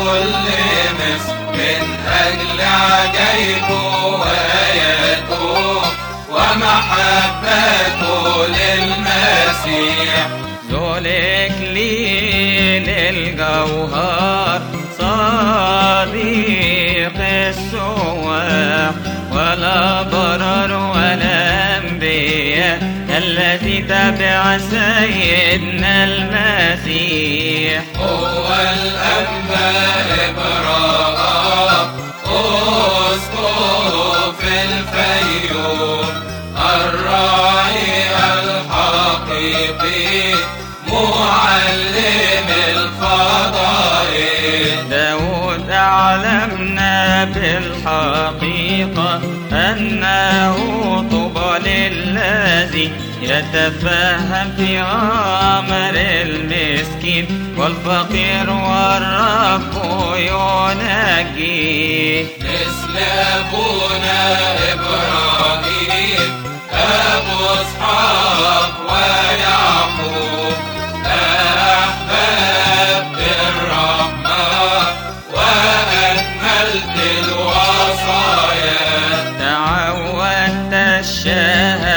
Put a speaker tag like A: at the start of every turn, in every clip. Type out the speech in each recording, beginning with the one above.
A: كل مصر من أجل عجائبه وآياته ومحبته للمسيح.
B: ذلك لي للجوهر صديق السواح ولا برر ولا أنبياء الذي تبع سيدنا المسيح.
A: هو أسقف الفيوم الراعي الحقيقي معلم
B: أعلمنا بالحقيقة أنه طوبى للذي يتفهم في أمر المسكين والفقير والرب ينجيه
A: مثل أبونا إبراهيم أبو إسحاق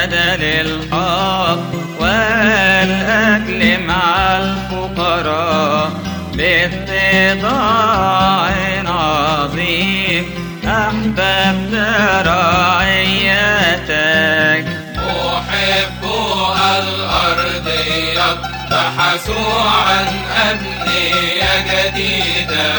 B: الشهادة للحق والأكل مع الفقراء باتضاع عظيم أحببت رعيتك.
A: محب الأرض يبحثوا عن أبنية جديدة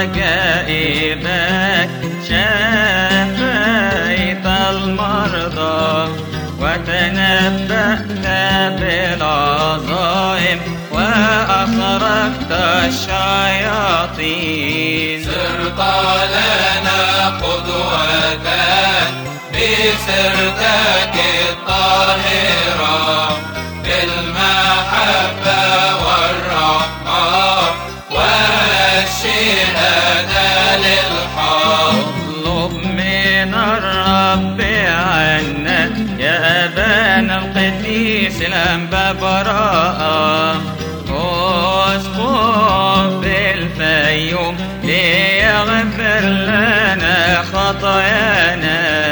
B: عجائبك شفيت المرضى وتنبأت بالعظائم وأخرجت الشياطين.
A: صرت لنا قدوة بسرتك الطاهرة والشهادة للحق
B: اطلب من الرب عنا يا أبانا القديس الأنبا براءة اسقط بالفيوم ليغفر لنا خطايانا.